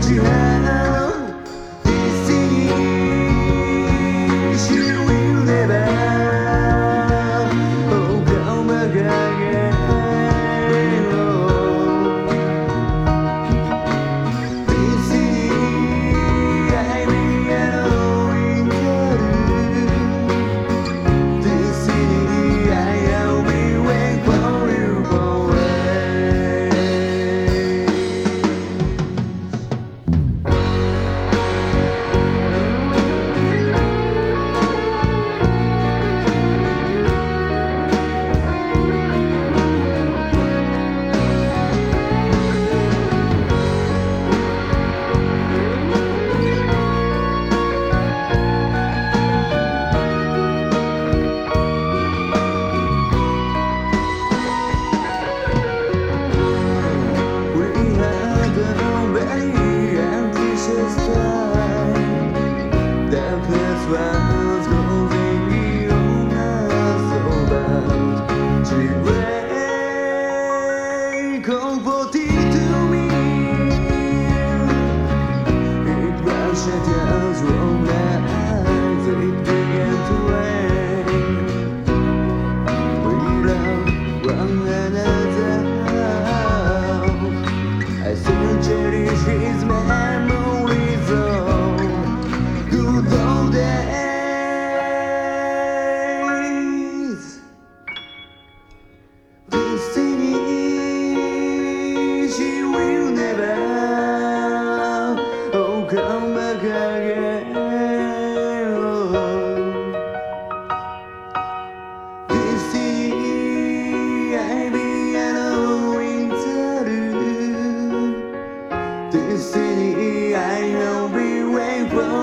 that you had. Again. Destiny, I know for for